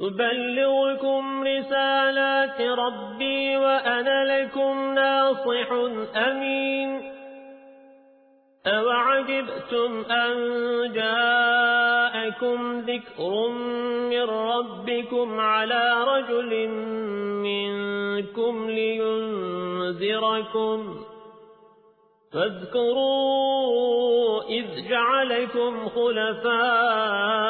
أبلغكم رسالات ربي وأنا لكم ناصح أمين. أوعجبتم أن جاءكم ذكر من ربكم على رجل منكم لينذركم. فاذكروا إذ جعلكم خلفاء